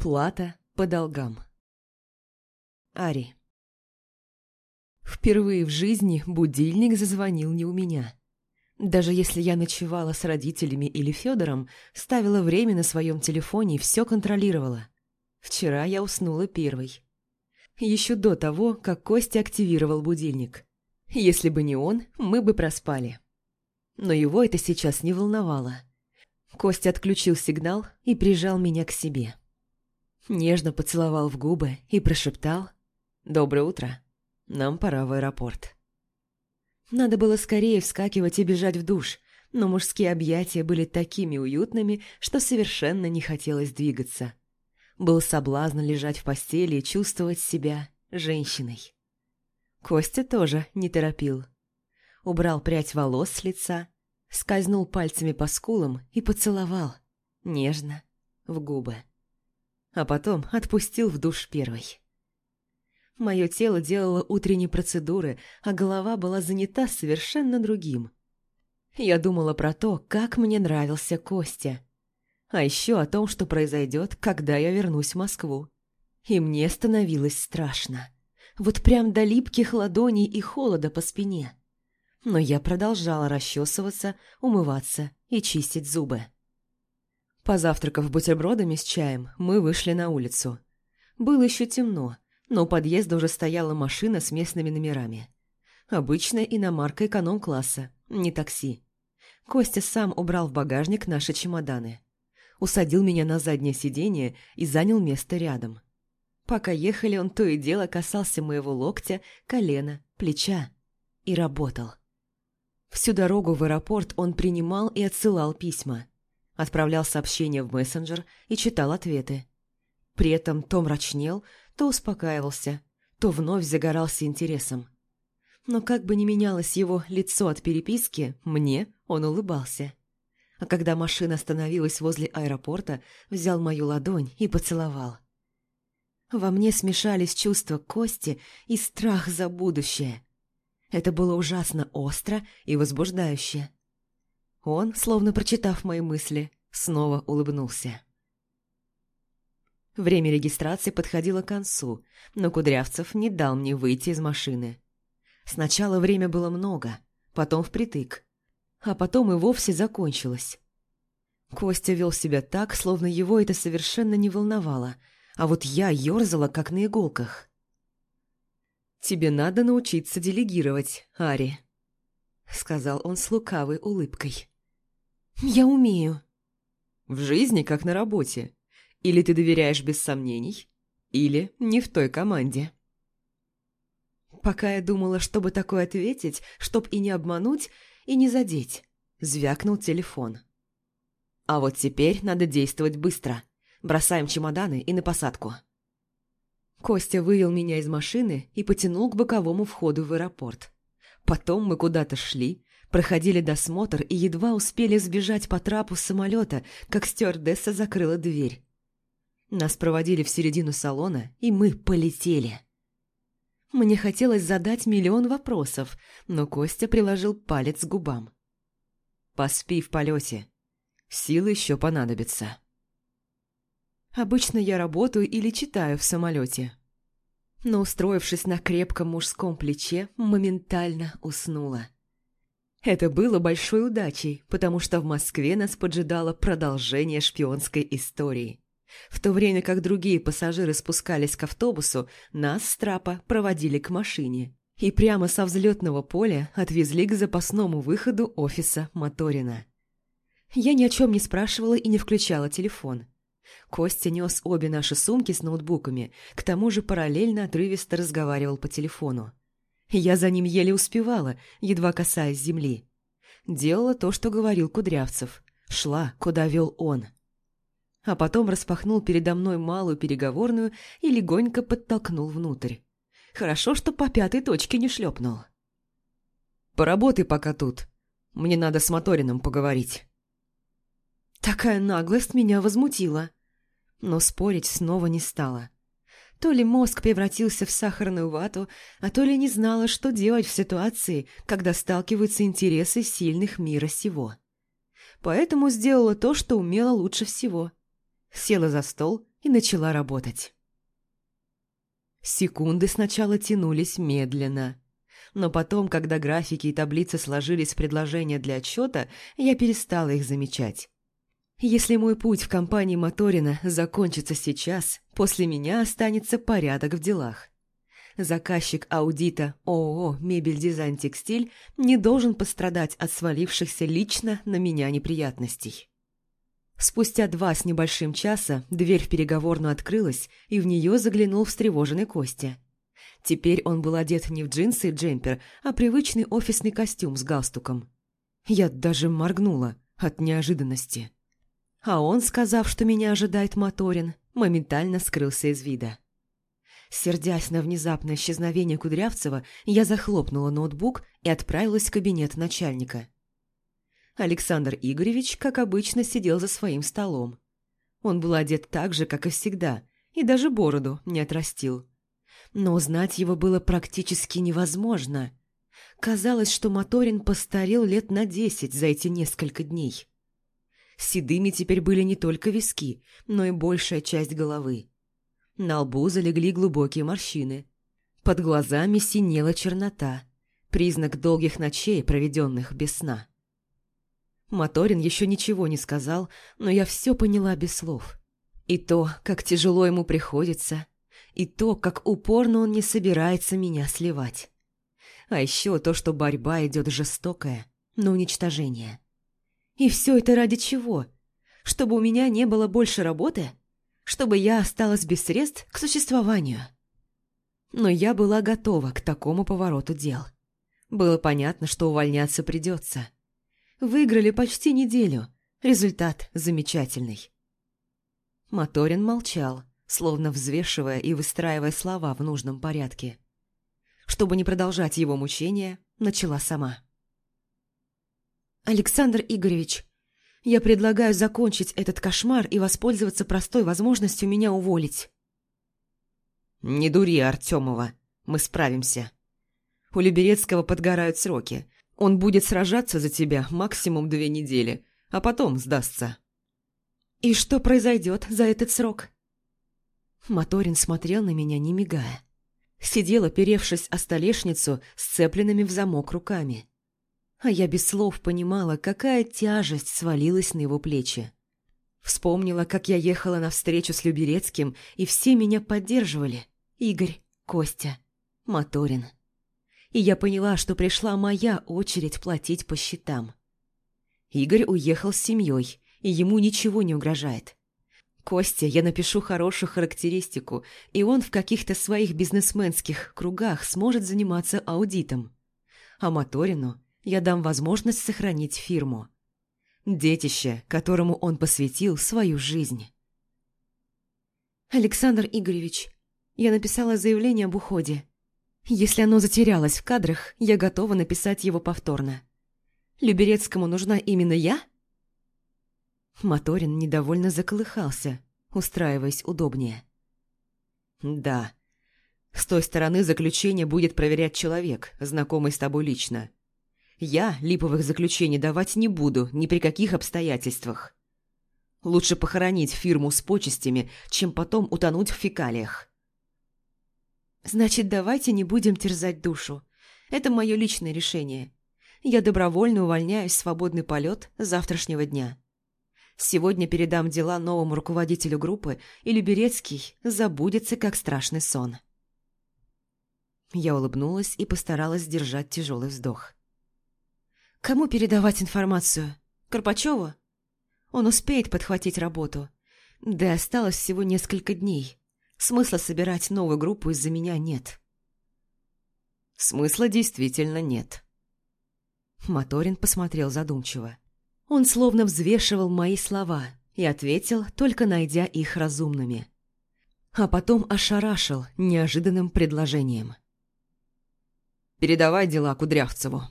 Плата по долгам. Ари. Впервые в жизни будильник зазвонил не у меня. Даже если я ночевала с родителями или Федором, ставила время на своем телефоне и все контролировала. Вчера я уснула первой. Еще до того, как Костя активировал будильник. Если бы не он, мы бы проспали. Но его это сейчас не волновало. Костя отключил сигнал и прижал меня к себе. Нежно поцеловал в губы и прошептал «Доброе утро. Нам пора в аэропорт». Надо было скорее вскакивать и бежать в душ, но мужские объятия были такими уютными, что совершенно не хотелось двигаться. Был соблазн лежать в постели и чувствовать себя женщиной. Костя тоже не торопил. Убрал прядь волос с лица, скользнул пальцами по скулам и поцеловал, нежно, в губы а потом отпустил в душ первой. Мое тело делало утренние процедуры, а голова была занята совершенно другим. Я думала про то, как мне нравился Костя. А еще о том, что произойдет, когда я вернусь в Москву. И мне становилось страшно. Вот прям до липких ладоней и холода по спине. Но я продолжала расчесываться, умываться и чистить зубы. Позавтракав бутербродами с чаем, мы вышли на улицу. Было еще темно, но у подъезда уже стояла машина с местными номерами. Обычная иномарка эконом-класса, не такси. Костя сам убрал в багажник наши чемоданы. Усадил меня на заднее сиденье и занял место рядом. Пока ехали, он то и дело касался моего локтя, колена, плеча. И работал. Всю дорогу в аэропорт он принимал и отсылал письма отправлял сообщения в мессенджер и читал ответы. При этом то мрачнел, то успокаивался, то вновь загорался интересом. Но как бы ни менялось его лицо от переписки, мне он улыбался. А когда машина остановилась возле аэропорта, взял мою ладонь и поцеловал. Во мне смешались чувства Кости и страх за будущее. Это было ужасно остро и возбуждающе. Он, словно прочитав мои мысли, снова улыбнулся. Время регистрации подходило к концу, но Кудрявцев не дал мне выйти из машины. Сначала время было много, потом впритык, а потом и вовсе закончилось. Костя вел себя так, словно его это совершенно не волновало, а вот я ерзала, как на иголках. «Тебе надо научиться делегировать, Ари», — сказал он с лукавой улыбкой. «Я умею». «В жизни, как на работе. Или ты доверяешь без сомнений, или не в той команде». Пока я думала, чтобы такое ответить, чтоб и не обмануть, и не задеть, звякнул телефон. А вот теперь надо действовать быстро. Бросаем чемоданы и на посадку. Костя вывел меня из машины и потянул к боковому входу в аэропорт. Потом мы куда-то шли, Проходили досмотр и едва успели сбежать по трапу самолета, как стюардесса закрыла дверь. Нас проводили в середину салона, и мы полетели. Мне хотелось задать миллион вопросов, но Костя приложил палец к губам. «Поспи в полете. Силы еще понадобятся». Обычно я работаю или читаю в самолете. Но, устроившись на крепком мужском плече, моментально уснула. Это было большой удачей, потому что в Москве нас поджидало продолжение шпионской истории. В то время как другие пассажиры спускались к автобусу, нас с трапа проводили к машине. И прямо со взлетного поля отвезли к запасному выходу офиса Моторина. Я ни о чем не спрашивала и не включала телефон. Костя нес обе наши сумки с ноутбуками, к тому же параллельно отрывисто разговаривал по телефону. Я за ним еле успевала, едва касаясь земли. Делала то, что говорил Кудрявцев. Шла, куда вел он. А потом распахнул передо мной малую переговорную и легонько подтолкнул внутрь. Хорошо, что по пятой точке не шлепнул. «Поработай пока тут. Мне надо с Моториным поговорить». Такая наглость меня возмутила. Но спорить снова не стала. То ли мозг превратился в сахарную вату, а то ли не знала, что делать в ситуации, когда сталкиваются интересы сильных мира сего. Поэтому сделала то, что умела лучше всего. Села за стол и начала работать. Секунды сначала тянулись медленно. Но потом, когда графики и таблицы сложились в предложения для отчета, я перестала их замечать. Если мой путь в компании Моторина закончится сейчас, после меня останется порядок в делах. Заказчик аудита ООО «Мебель, дизайн, текстиль» не должен пострадать от свалившихся лично на меня неприятностей. Спустя два с небольшим часа дверь в переговорную открылась, и в нее заглянул встревоженный Костя. Теперь он был одет не в джинсы и джемпер, а привычный офисный костюм с галстуком. Я даже моргнула от неожиданности. А он, сказав, что меня ожидает Моторин, моментально скрылся из вида. Сердясь на внезапное исчезновение Кудрявцева, я захлопнула ноутбук и отправилась в кабинет начальника. Александр Игоревич, как обычно, сидел за своим столом. Он был одет так же, как и всегда, и даже бороду не отрастил. Но узнать его было практически невозможно. Казалось, что Моторин постарел лет на десять за эти несколько дней. Седыми теперь были не только виски, но и большая часть головы. На лбу залегли глубокие морщины. Под глазами синела чернота, признак долгих ночей, проведенных без сна. Моторин еще ничего не сказал, но я все поняла без слов. И то, как тяжело ему приходится, и то, как упорно он не собирается меня сливать. А еще то, что борьба идет жестокая, на уничтожение. И все это ради чего? Чтобы у меня не было больше работы? Чтобы я осталась без средств к существованию? Но я была готова к такому повороту дел. Было понятно, что увольняться придется. Выиграли почти неделю. Результат замечательный. Моторин молчал, словно взвешивая и выстраивая слова в нужном порядке. Чтобы не продолжать его мучения, начала сама. «Александр Игоревич, я предлагаю закончить этот кошмар и воспользоваться простой возможностью меня уволить». «Не дури, Артемова, мы справимся. У Люберецкого подгорают сроки, он будет сражаться за тебя максимум две недели, а потом сдастся. И что произойдет за этот срок? Моторин смотрел на меня, не мигая. Сидел, оперевшись о столешницу, сцепленными в замок руками. А я без слов понимала, какая тяжесть свалилась на его плечи. Вспомнила, как я ехала на встречу с Люберецким, и все меня поддерживали. Игорь, Костя, Моторин и я поняла, что пришла моя очередь платить по счетам. Игорь уехал с семьей, и ему ничего не угрожает. Костя я напишу хорошую характеристику, и он в каких-то своих бизнесменских кругах сможет заниматься аудитом. А Моторину я дам возможность сохранить фирму. Детище, которому он посвятил свою жизнь. «Александр Игоревич, я написала заявление об уходе. Если оно затерялось в кадрах, я готова написать его повторно. Люберецкому нужна именно я? Моторин недовольно заколыхался, устраиваясь удобнее. «Да. С той стороны заключение будет проверять человек, знакомый с тобой лично. Я липовых заключений давать не буду ни при каких обстоятельствах. Лучше похоронить фирму с почестями, чем потом утонуть в фекалиях. Значит, давайте не будем терзать душу. Это мое личное решение. Я добровольно увольняюсь в свободный полет завтрашнего дня. Сегодня передам дела новому руководителю группы, и Люберецкий забудется, как страшный сон. Я улыбнулась и постаралась сдержать тяжелый вздох. «Кому передавать информацию? Карпачеву? Он успеет подхватить работу. Да осталось всего несколько дней. Смысла собирать новую группу из-за меня нет. Смысла действительно нет. Моторин посмотрел задумчиво. Он словно взвешивал мои слова и ответил, только найдя их разумными. А потом ошарашил неожиданным предложением. «Передавай дела Кудрявцеву».